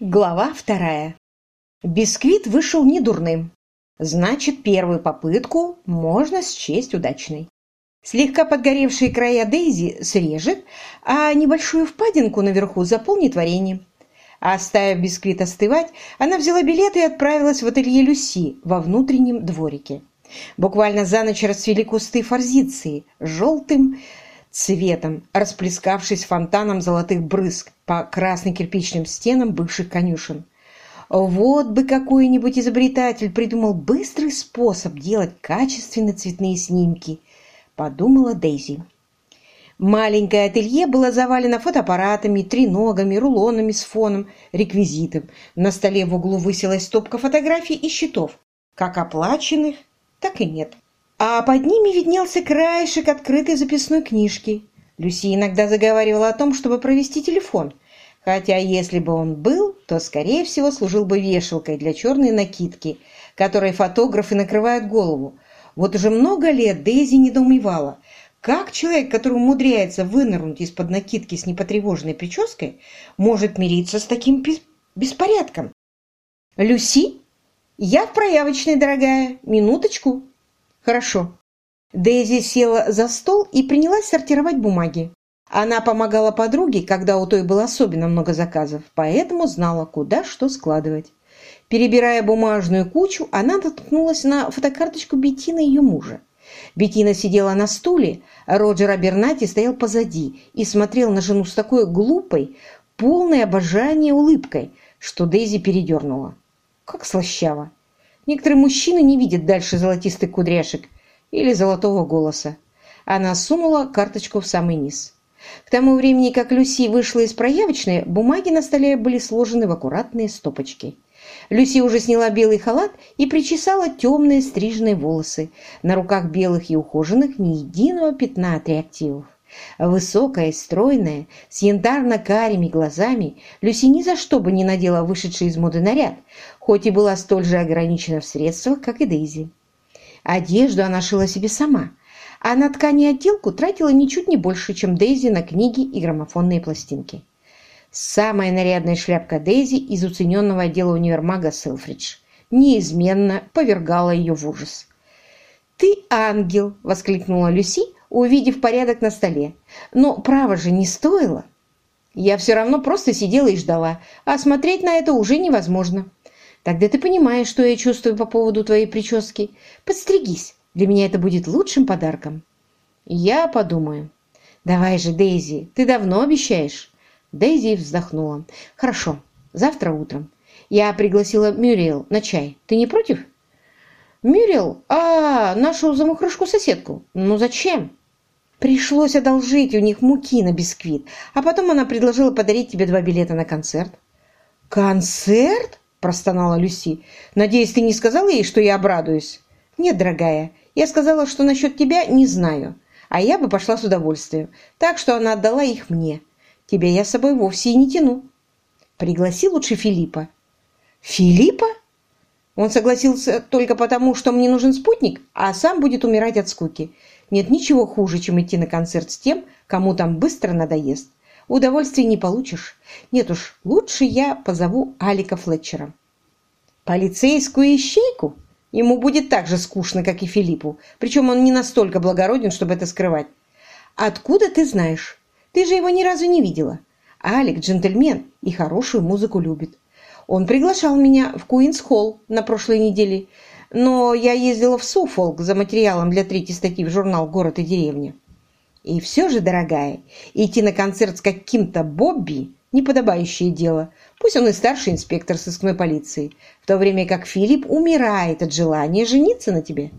Глава вторая. Бисквит вышел недурным. Значит, первую попытку можно счесть удачной. Слегка подгоревшие края Дейзи срежет, а небольшую впадинку наверху заполнит вареньем. Оставив бисквит остывать, она взяла билет и отправилась в ателье Люси во внутреннем дворике. Буквально за ночь расцвели кусты форзиции желтым цветом, расплескавшись фонтаном золотых брызг по красно-кирпичным стенам бывших конюшен. Вот бы какой-нибудь изобретатель придумал быстрый способ делать качественные цветные снимки, подумала Дейзи. Маленькое ателье было завалено фотоаппаратами, треногами, рулонами с фоном, реквизитом. На столе в углу высилась стопка фотографий и счетов, как оплаченных, так и нет. А под ними виднелся краешек открытой записной книжки. Люси иногда заговаривала о том, чтобы провести телефон, хотя если бы он был, то, скорее всего, служил бы вешалкой для черной накидки, которой фотографы накрывают голову. Вот уже много лет Дейзи недоумевала, как человек, который умудряется вынырнуть из-под накидки с непотревоженной прической, может мириться с таким беспорядком? «Люси, я в проявочной, дорогая. Минуточку». «Хорошо». Дейзи села за стол и принялась сортировать бумаги. Она помогала подруге, когда у той было особенно много заказов, поэтому знала, куда что складывать. Перебирая бумажную кучу, она наткнулась на фотокарточку Беттина ее мужа. Беттина сидела на стуле, Роджер Абернати стоял позади и смотрел на жену с такой глупой, полной обожания улыбкой, что Дейзи передернула. Как слащаво! Некоторые мужчины не видят дальше золотистых кудряшек или золотого голоса. Она сунула карточку в самый низ. К тому времени, как Люси вышла из проявочной, бумаги на столе были сложены в аккуратные стопочки. Люси уже сняла белый халат и причесала темные стриженные волосы. На руках белых и ухоженных ни единого пятна от реактивов. Высокая, стройная, с янтарно-карими глазами, Люси ни за что бы не надела вышедший из моды наряд, хоть и была столь же ограничена в средствах, как и Дейзи. Одежду она шила себе сама, а на ткани отделку тратила ничуть не больше, чем Дейзи на книги и граммофонные пластинки. Самая нарядная шляпка Дейзи из уцененного отдела универмага Селфридж неизменно повергала ее в ужас. «Ты ангел!» — воскликнула Люси, увидев порядок на столе. «Но право же не стоило!» «Я все равно просто сидела и ждала, а смотреть на это уже невозможно. Тогда ты понимаешь, что я чувствую по поводу твоей прически. Подстригись, для меня это будет лучшим подарком». «Я подумаю». «Давай же, Дейзи, ты давно обещаешь?» Дейзи вздохнула. «Хорошо, завтра утром. Я пригласила Мюриэл на чай. Ты не против?» «Мюриэл? А, нашу замухрышку-соседку. Ну зачем?» «Пришлось одолжить у них муки на бисквит, а потом она предложила подарить тебе два билета на концерт». «Концерт?» – простонала Люси. «Надеюсь, ты не сказала ей, что я обрадуюсь?» «Нет, дорогая, я сказала, что насчет тебя не знаю, а я бы пошла с удовольствием, так что она отдала их мне». Тебя я с собой вовсе и не тяну. Пригласи лучше Филиппа. Филиппа? Он согласился только потому, что мне нужен спутник, а сам будет умирать от скуки. Нет ничего хуже, чем идти на концерт с тем, кому там быстро надоест. Удовольствия не получишь. Нет уж, лучше я позову Алика Флетчера. Полицейскую ищейку? Ему будет так же скучно, как и Филиппу. Причем он не настолько благороден, чтобы это скрывать. Откуда ты знаешь? Ты же его ни разу не видела. Алик джентльмен и хорошую музыку любит. Он приглашал меня в Куинс-Холл на прошлой неделе, но я ездила в Суфолк за материалом для третьей статьи в журнал «Город и деревня». И все же, дорогая, идти на концерт с каким-то Бобби – неподобающее дело. Пусть он и старший инспектор сыскной полиции, в то время как Филипп умирает от желания жениться на тебе.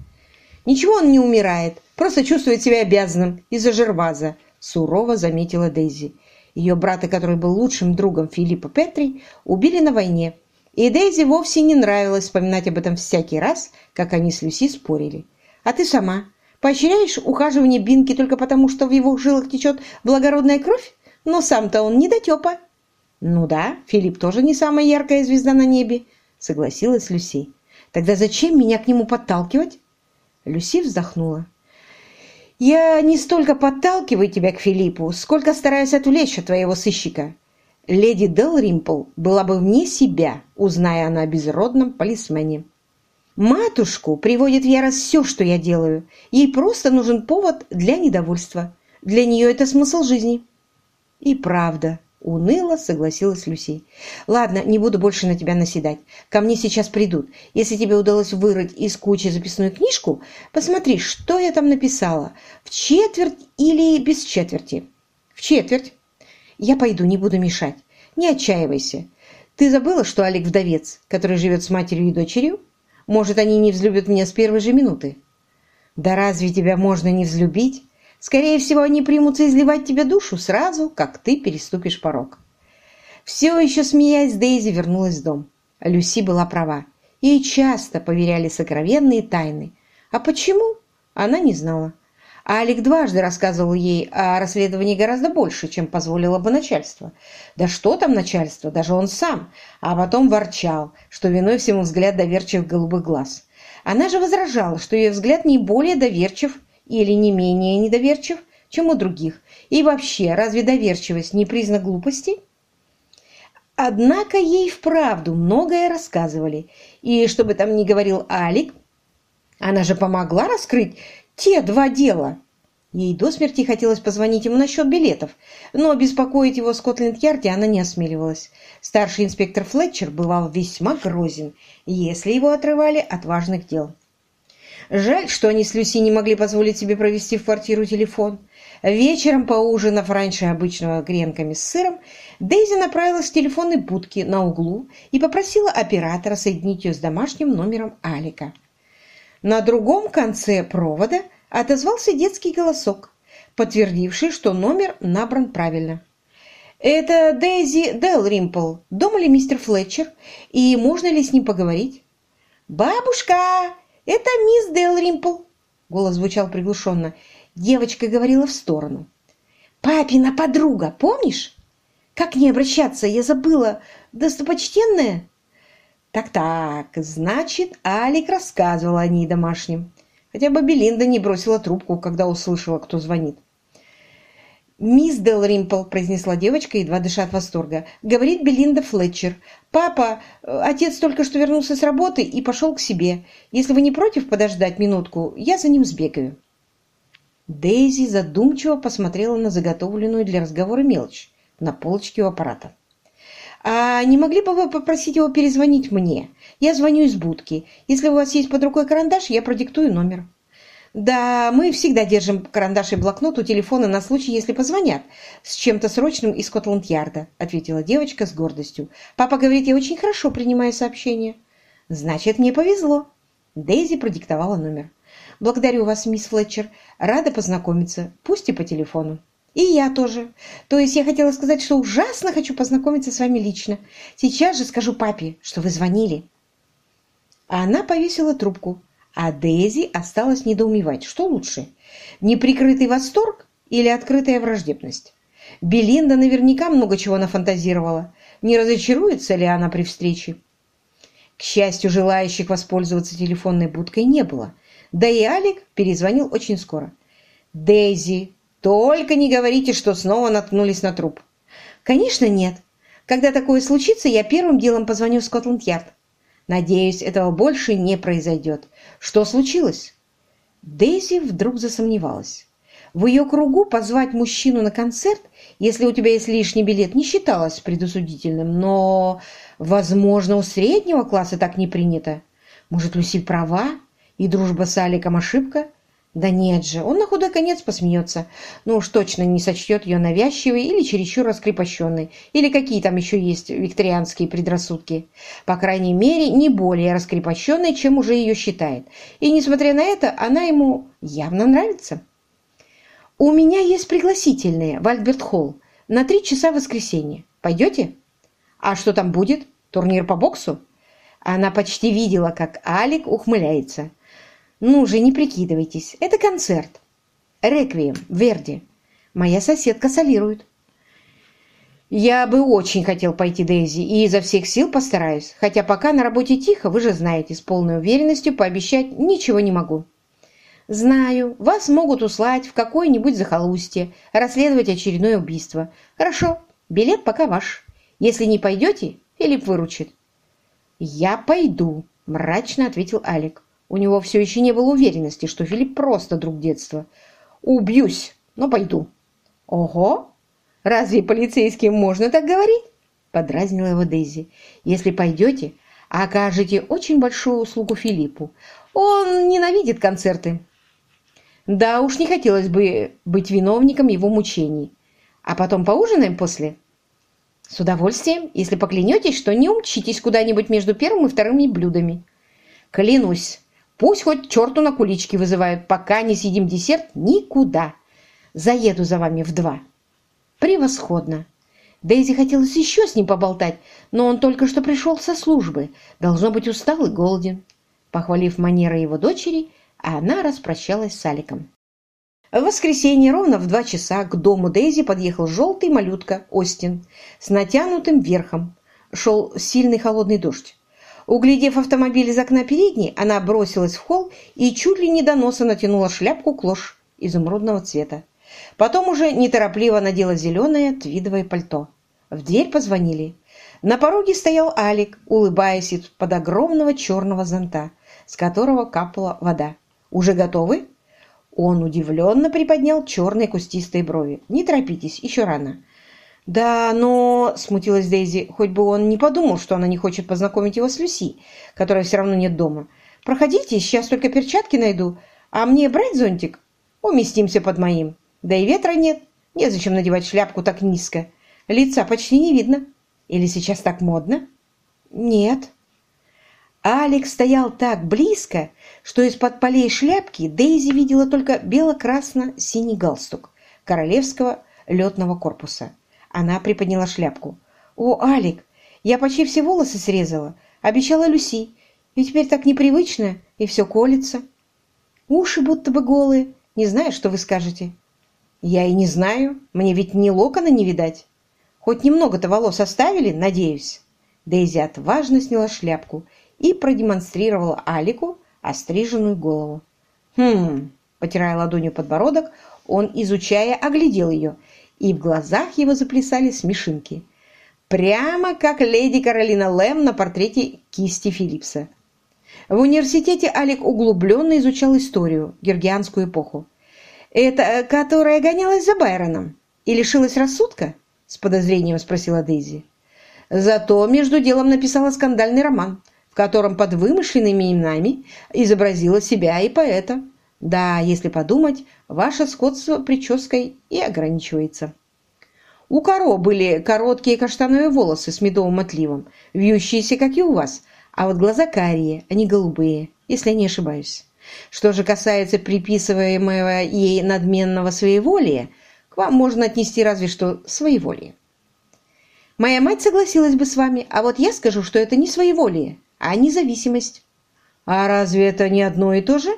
Ничего он не умирает, просто чувствует себя обязанным из-за Жерваза, сурово заметила Дейзи. Ее брата, который был лучшим другом Филиппа Петри, убили на войне, и Дейзи вовсе не нравилось вспоминать об этом всякий раз, как они с Люси спорили. «А ты сама поощряешь ухаживание Бинки только потому, что в его жилах течет благородная кровь? Но сам-то он не дотепа». «Ну да, Филипп тоже не самая яркая звезда на небе», — согласилась Люси. «Тогда зачем меня к нему подталкивать?» Люси вздохнула. Я не столько подталкиваю тебя к Филиппу, сколько стараюсь отвлечь от твоего сыщика. Леди Делримпл была бы вне себя, узная она о безродном полисмене. Матушку приводит в ярость все, что я делаю. Ей просто нужен повод для недовольства. Для нее это смысл жизни. И правда, уныло согласилась Люси. Ладно, не буду больше на тебя наседать. Ко мне сейчас придут. Если тебе удалось вырыть из кучи записную книжку, посмотри, что я там написала. В четверть или без четверти? В четверть. Я пойду, не буду мешать. Не отчаивайся. Ты забыла, что Алик вдовец, который живет с матерью и дочерью? Может, они не взлюбят меня с первой же минуты? Да разве тебя можно не взлюбить? Скорее всего, они примутся изливать тебе душу сразу, как ты переступишь порог. Все еще смеясь, Дейзи вернулась в дом. Люси была права. Ей часто поверяли сокровенные тайны. А почему? Она не знала. А Алик дважды рассказывал ей о расследовании гораздо больше, чем позволило бы начальство. Да что там начальство, даже он сам. А потом ворчал, что виной всему взгляд доверчивых голубых глаз. Она же возражала, что ее взгляд не более доверчив или не менее недоверчив, чем у других. И вообще, разве доверчивость не признак глупости? Однако ей вправду многое рассказывали. И что бы там ни говорил Алик, она же помогла раскрыть те два дела. Ей до смерти хотелось позвонить ему насчет билетов, но беспокоить его в Скотленд-Ярде она не осмеливалась. Старший инспектор Флетчер бывал весьма грозен, если его отрывали от важных дел. Жаль, что они с Люси не могли позволить себе провести в квартиру телефон. Вечером, поужинав раньше обычного гренками с сыром, Дейзи направилась в телефонной будке на углу и попросила оператора соединить ее с домашним номером Алика. На другом конце провода отозвался детский голосок, подтвердивший, что номер набран правильно. «Это Дейзи Делримпл. Дома ли мистер Флетчер? И можно ли с ним поговорить?» «Бабушка, это мисс Делримпл!» Голос звучал приглушенно. Девочка говорила в сторону. «Папина подруга, помнишь? Как не обращаться? Я забыла. Достопочтенная?» Так-так, значит, Алик рассказывал о ней домашним. Хотя бы Белинда не бросила трубку, когда услышала, кто звонит. «Мисс Делримпл», — произнесла девочка, едва дыша от восторга, — «говорит Белинда Флетчер. Папа, э, отец только что вернулся с работы и пошел к себе. Если вы не против подождать минутку, я за ним сбегаю». Дейзи задумчиво посмотрела на заготовленную для разговора мелочь на полочке у аппарата. «А не могли бы вы попросить его перезвонить мне? Я звоню из будки. Если у вас есть под рукой карандаш, я продиктую номер». «Да, мы всегда держим карандаш и блокнот у телефона на случай, если позвонят с чем-то срочным из Скотланд-Ярда», ответила девочка с гордостью. «Папа говорит, я очень хорошо принимаю сообщения». «Значит, мне повезло». Дейзи продиктовала номер. «Благодарю вас, мисс Флетчер. Рада познакомиться, пусть и по телефону». И я тоже. То есть я хотела сказать, что ужасно хочу познакомиться с вами лично. Сейчас же скажу папе, что вы звонили. Она повесила трубку, а Дейзи осталась недоумевать, что лучше, неприкрытый восторг или открытая враждебность. Белинда наверняка много чего нафантазировала. Не разочаруется ли она при встрече? К счастью, желающих воспользоваться телефонной будкой не было. Да и Алик перезвонил очень скоро. «Дейзи, только не говорите, что снова наткнулись на труп. Конечно, нет. Когда такое случится, я первым делом позвоню в Скотланд-Ярд. Надеюсь, этого больше не произойдет. Что случилось? Дейзи вдруг засомневалась. В ее кругу позвать мужчину на концерт, если у тебя есть лишний билет, не считалось предусудительным, но, возможно, у среднего класса так не принято. Может, Люси права, и дружба с Аликом ошибка? Да нет же, он на худой конец посмеется. Ну уж точно не сочтет ее навязчивой или чересчур раскрепощенной, или какие там еще есть викторианские предрассудки. По крайней мере, не более раскрепощенной, чем уже ее считает. И, несмотря на это, она ему явно нравится. «У меня есть пригласительные в Альберт-Холл на три часа в воскресенье. Пойдете?» «А что там будет? Турнир по боксу?» Она почти видела, как Алик ухмыляется – ну же, не прикидывайтесь. Это концерт. Реквием, Верди. Моя соседка солирует. Я бы очень хотел пойти, Дейзи, и изо всех сил постараюсь. Хотя пока на работе тихо, вы же знаете, с полной уверенностью пообещать ничего не могу. Знаю, вас могут услать в какое-нибудь захолустье, расследовать очередное убийство. Хорошо, билет пока ваш. Если не пойдете, Филипп выручит». «Я пойду», – мрачно ответил Алик. У него все еще не было уверенности, что Филипп просто друг детства. «Убьюсь, но пойду». «Ого! Разве полицейским можно так говорить?» – подразнила его Дейзи. «Если пойдете, окажете очень большую услугу Филиппу. Он ненавидит концерты». «Да уж не хотелось бы быть виновником его мучений. А потом поужинаем после?» «С удовольствием, если поклянетесь, что не умчитесь куда-нибудь между первым и вторыми блюдами». «Клянусь, пусть хоть черту на кулички вызывают, пока не съедим десерт, никуда. Заеду за вами в два». «Превосходно!» Дейзи хотелось еще с ним поболтать, но он только что пришел со службы, должно быть устал и голоден. Похвалив манеры его дочери, она распрощалась с Аликом. В воскресенье ровно в два часа к дому Дейзи подъехал желтый малютка Остин с натянутым верхом. Шел сильный холодный дождь. Углядев автомобиль из окна передней, она бросилась в холл и чуть ли не до носа натянула шляпку клош изумрудного цвета. Потом уже неторопливо надела зеленое твидовое пальто. В дверь позвонили. На пороге стоял Алик, улыбаясь из-под огромного черного зонта, с которого капала вода. «Уже готовы?» Он удивленно приподнял черные кустистые брови. «Не торопитесь, еще рано». «Да, но...» — смутилась Дейзи. «Хоть бы он не подумал, что она не хочет познакомить его с Люси, которая все равно нет дома. Проходите, сейчас только перчатки найду. А мне брать зонтик? Уместимся под моим. Да и ветра нет. Незачем надевать шляпку так низко. Лица почти не видно. Или сейчас так модно?» «Нет». Алекс стоял так близко, что из-под полей шляпки Дейзи видела только бело-красно-синий галстук королевского летного корпуса. Она приподняла шляпку. «О, Алик, я почти все волосы срезала. Обещала Люси. И теперь так непривычно, и все колется. Уши будто бы голые. Не знаю, что вы скажете». «Я и не знаю. Мне ведь ни локона не видать. Хоть немного-то волос оставили, надеюсь». Дейзи отважно сняла шляпку и продемонстрировала Алику остриженную голову. «Хм...» — потирая ладонью подбородок, он, изучая, оглядел ее, и в глазах его заплясали смешинки. Прямо как леди Каролина Лэм на портрете кисти Филлипса. В университете Алик углубленно изучал историю, георгианскую эпоху. «Это которая гонялась за Байроном и лишилась рассудка?» — с подозрением спросила Дейзи. Зато между делом написала скандальный роман — в котором под вымышленными именами изобразила себя и поэта. Да, если подумать, ваше сходство прической и ограничивается. У Каро были короткие каштановые волосы с медовым отливом, вьющиеся, как и у вас, а вот глаза карие, а не голубые, если я не ошибаюсь. Что же касается приписываемого ей надменного своеволия, к вам можно отнести разве что своеволие. Моя мать согласилась бы с вами, а вот я скажу, что это не своеволие, а независимость. А разве это не одно и то же?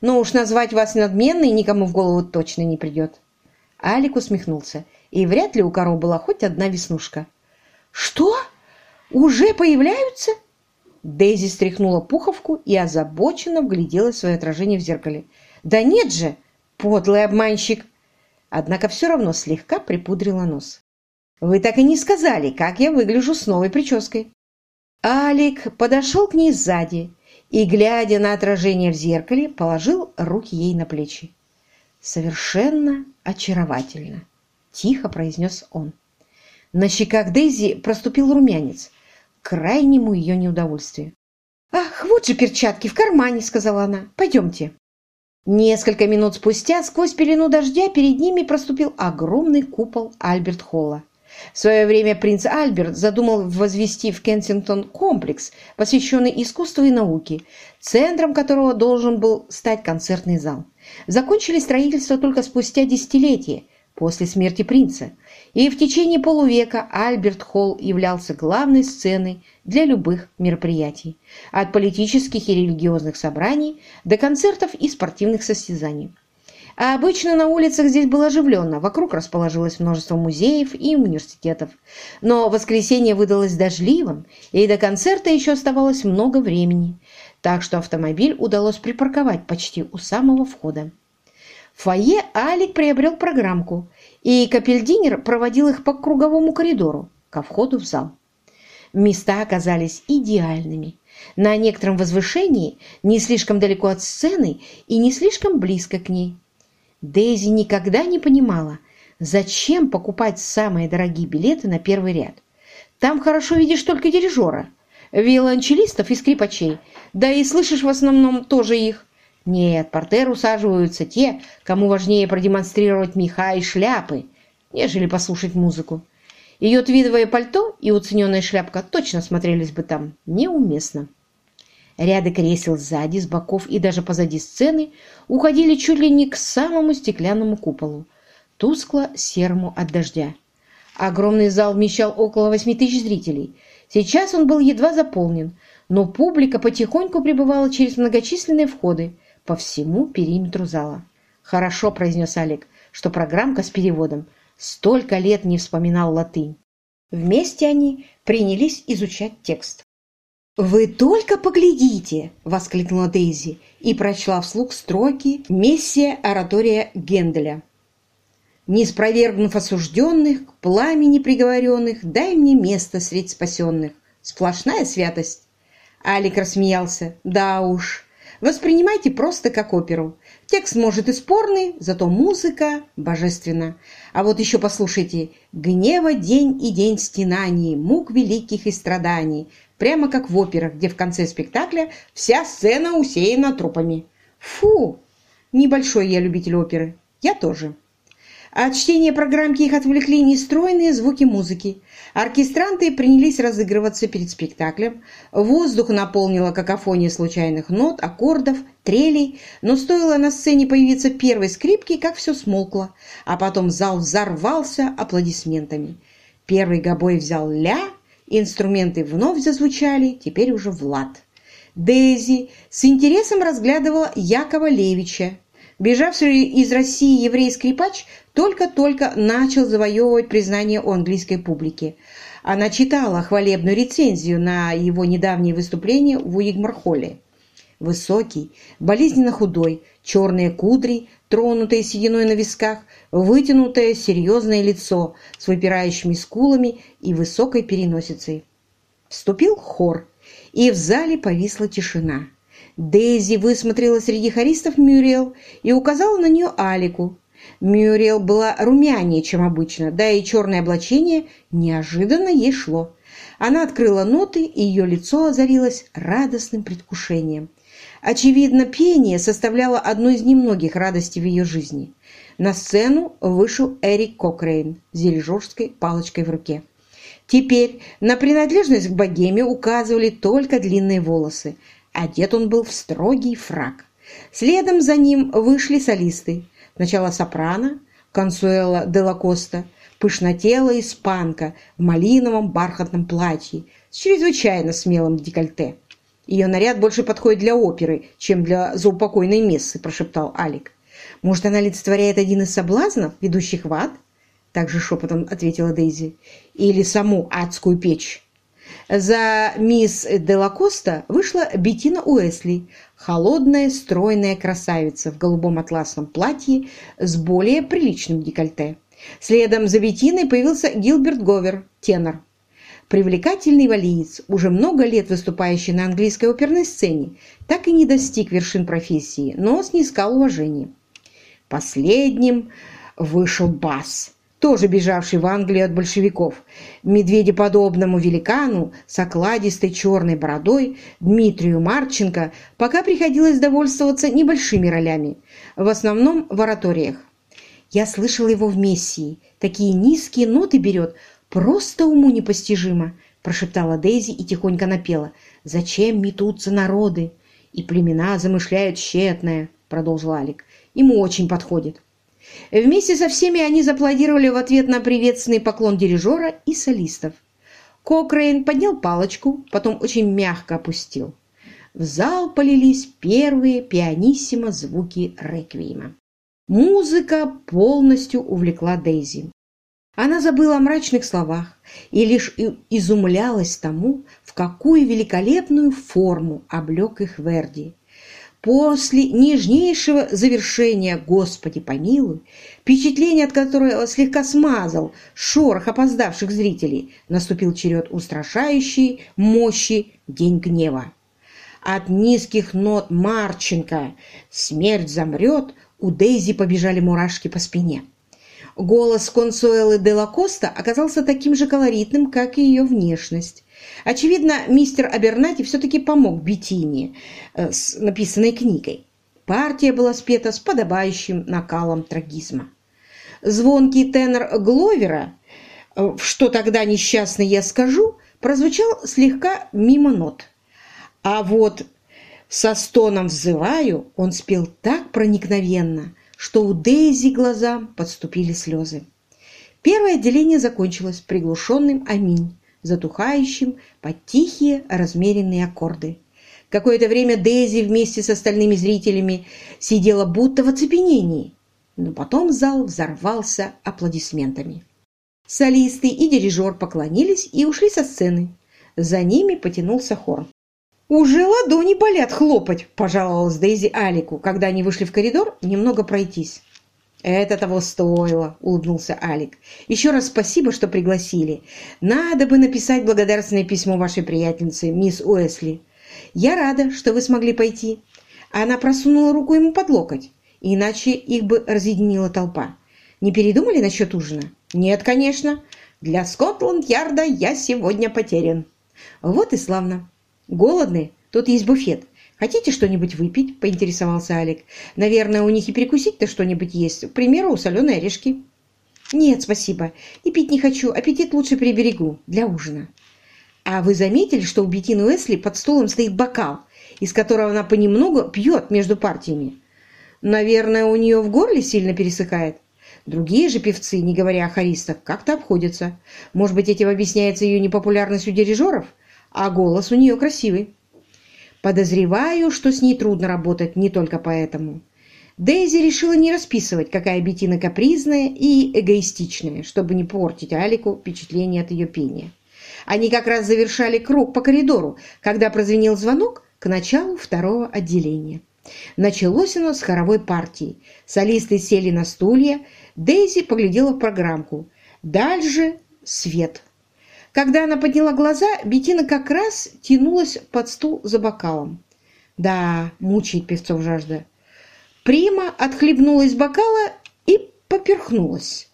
Ну уж назвать вас надменной никому в голову точно не придет. Алик усмехнулся, и вряд ли у коров была хоть одна веснушка. «Что? Уже появляются?» Дейзи стряхнула пуховку и озабоченно вгляделась в свое отражение в зеркале. «Да нет же, подлый обманщик!» Однако все равно слегка припудрила нос. «Вы так и не сказали, как я выгляжу с новой прической». Алик подошел к ней сзади и, глядя на отражение в зеркале, положил руки ей на плечи. «Совершенно очаровательно!» — тихо произнес он. На щеках Дейзи проступил румянец, крайнему ее неудовольствию. «Ах, вот же перчатки в кармане!» — сказала она. «Пойдемте». Несколько минут спустя сквозь пелену дождя перед ними проступил огромный купол Альберт-Холла. В свое время принц Альберт задумал возвести в Кенсингтон комплекс, посвященный искусству и науке, центром которого должен был стать концертный зал. Закончили строительство только спустя десятилетия после смерти принца, и в течение полувека Альберт Холл являлся главной сценой для любых мероприятий, от политических и религиозных собраний до концертов и спортивных состязаний. А обычно на улицах здесь было оживленно, вокруг расположилось множество музеев и университетов. Но воскресенье выдалось дождливым, и до концерта еще оставалось много времени, так что автомобиль удалось припарковать почти у самого входа. В фойе Алик приобрел программку, и Капельдинер проводил их по круговому коридору, ко входу в зал. Места оказались идеальными. На некотором возвышении, не слишком далеко от сцены и не слишком близко к ней. Дейзи никогда не понимала, зачем покупать самые дорогие билеты на первый ряд. Там хорошо видишь только дирижера, виолончелистов и скрипачей, да и слышишь в основном тоже их. Нет, портер усаживаются те, кому важнее продемонстрировать меха и шляпы, нежели послушать музыку. Ее твидовое пальто и уцененная шляпка точно смотрелись бы там неуместно. Ряды кресел сзади, с боков и даже позади сцены уходили чуть ли не к самому стеклянному куполу, тускло-серому от дождя. Огромный зал вмещал около восьми тысяч зрителей. Сейчас он был едва заполнен, но публика потихоньку прибывала через многочисленные входы по всему периметру зала. «Хорошо», — произнес Олег, — что программка с переводом — столько лет не вспоминал латынь. Вместе они принялись изучать текст. «Вы только поглядите!» — воскликнула Дейзи и прочла вслух строки «Мессия оратория Генделя». «Не спровергнув осужденных, к пламени приговоренных, дай мне место средь спасенных. Сплошная святость!» Алик рассмеялся. «Да уж, воспринимайте просто как оперу. Текст, может, и спорный, зато музыка божественна. А вот еще послушайте «Гнева день и день стенаний, мук великих и страданий», прямо как в операх, где в конце спектакля вся сцена усеяна трупами. Фу! Небольшой я любитель оперы. Я тоже. От чтения программки их отвлекли нестройные звуки музыки. Оркестранты принялись разыгрываться перед спектаклем. Воздух наполнила какофония случайных нот, аккордов, трелей, но стоило на сцене появиться первой скрипки, как все смолкло, а потом зал взорвался аплодисментами. Первый гобой взял ля, инструменты вновь зазвучали, теперь уже в лад. Дейзи с интересом разглядывала Якова Левича, Бежавший из России еврей-скрипач только-только начал завоевывать признание у английской публики. Она читала хвалебную рецензию на его недавнее выступление в Уигмархолле. Высокий, болезненно худой, черные кудри, тронутые сединой на висках, вытянутое серьезное лицо с выпирающими скулами и высокой переносицей. Вступил хор, и в зале повисла тишина. Дейзи высмотрела среди хористов Мюрриел и указала на нее Алику. Мюрриел была румянее, чем обычно, да и черное облачение неожиданно ей шло. Она открыла ноты, и ее лицо озарилось радостным предвкушением. Очевидно, пение составляло одну из немногих радостей в ее жизни. На сцену вышел Эрик Кокрейн с дирижерской палочкой в руке. Теперь на принадлежность к богеме указывали только длинные волосы, Одет он был в строгий фраг. Следом за ним вышли солисты. Сначала сопрано, Консуэла де ла пышнотелая испанка в малиновом бархатном платье с чрезвычайно смелым декольте. «Ее наряд больше подходит для оперы, чем для заупокойной мессы», – прошептал Алик. «Может, она олицетворяет один из соблазнов, ведущих в ад?» Также шепотом ответила Дейзи. «Или саму адскую печь?» За мисс Делакоста вышла Беттина Уэсли, холодная, стройная красавица в голубом атласном платье с более приличным декольте. Следом за Беттиной появился Гилберт Говер, тенор. Привлекательный валиец, уже много лет выступающий на английской оперной сцене, так и не достиг вершин профессии, но снискал уважение. Последним вышел бас тоже бежавший в Англию от большевиков, медведеподобному великану с окладистой черной бородой Дмитрию Марченко пока приходилось довольствоваться небольшими ролями, в основном в ораториях. Я слышал его в Мессии. Такие низкие ноты берет, просто уму непостижимо, прошептала Дейзи и тихонько напела. «Зачем метутся народы? И племена замышляют тщетное», продолжил Алик. «Ему очень подходит». Вместе со всеми они зааплодировали в ответ на приветственный поклон дирижера и солистов. Кокрейн поднял палочку, потом очень мягко опустил. В зал полились первые пианиссимо звуки реквиема. Музыка полностью увлекла Дейзи. Она забыла о мрачных словах и лишь изумлялась тому, в какую великолепную форму облег их Верди. После нежнейшего завершения «Господи помилуй», впечатление от которого слегка смазал шорох опоздавших зрителей, наступил черед устрашающей мощи «День гнева». От низких нот Марченко «Смерть замрет» у Дейзи побежали мурашки по спине. Голос Консуэлы де Лакоста оказался таким же колоритным, как и ее внешность. Очевидно, мистер Абернати все-таки помог Беттине э, с написанной книгой. Партия была спета с подобающим накалом трагизма. Звонкий тенор Гловера э, «Что тогда несчастный я скажу?» прозвучал слегка мимо нот. А вот со стоном взываю он спел так проникновенно, что у Дейзи глазам подступили слезы. Первое отделение закончилось приглушенным «Аминь», затухающим под тихие размеренные аккорды. Какое-то время Дейзи вместе с остальными зрителями сидела будто в оцепенении, но потом зал взорвался аплодисментами. Солисты и дирижер поклонились и ушли со сцены. За ними потянулся хор. «Уже ладони болят хлопать», – пожаловалась Дейзи Алику, когда они вышли в коридор немного пройтись. «Это того стоило», — улыбнулся Алик. «Еще раз спасибо, что пригласили. Надо бы написать благодарственное письмо вашей приятельнице, мисс Уэсли. Я рада, что вы смогли пойти». Она просунула руку ему под локоть, иначе их бы разъединила толпа. «Не передумали насчет ужина?» «Нет, конечно. Для Скотланд-Ярда я сегодня потерян». «Вот и славно. Голодны? Тут есть буфет. «Хотите что-нибудь выпить?» – поинтересовался Алик. «Наверное, у них и перекусить-то что-нибудь есть. К примеру, соленые орешки». «Нет, спасибо. И пить не хочу. Аппетит лучше приберегу. Для ужина». «А вы заметили, что у Беттины Уэсли под столом стоит бокал, из которого она понемногу пьет между партиями? Наверное, у нее в горле сильно пересыхает. Другие же певцы, не говоря о хористах, как-то обходятся. Может быть, этим объясняется ее непопулярность у дирижеров? А голос у нее красивый». Подозреваю, что с ней трудно работать не только поэтому. Дейзи решила не расписывать, какая Бетина капризная и эгоистичная, чтобы не портить Алику впечатление от ее пения. Они как раз завершали круг по коридору, когда прозвенел звонок к началу второго отделения. Началось оно с хоровой партии. Солисты сели на стулья, Дейзи поглядела в программку. Дальше свет. Когда она подняла глаза, Бетина как раз тянулась под стул за бокалом. Да, мучает певцов жажда. Прима отхлебнула из бокала и поперхнулась.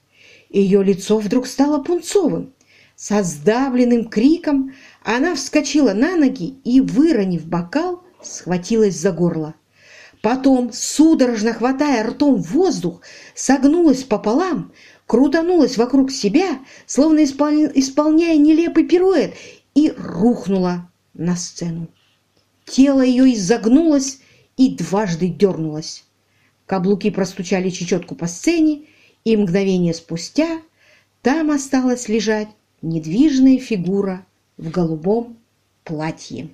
Ее лицо вдруг стало пунцовым. Со сдавленным криком она вскочила на ноги и, выронив бокал, схватилась за горло. Потом, судорожно хватая ртом воздух, согнулась пополам, крутанулась вокруг себя, словно исполняя нелепый пируэт, и рухнула на сцену. Тело ее изогнулось и дважды дернулось. Каблуки простучали чечетку по сцене, и мгновение спустя там осталась лежать недвижная фигура в голубом платье.